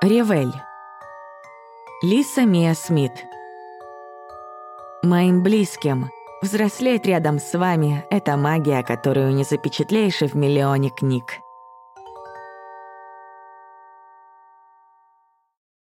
Ревель. Лиса Мия Смит. Моим близким. Взрослеть рядом с вами — это магия, которую не запечатлеешь и в миллионе книг.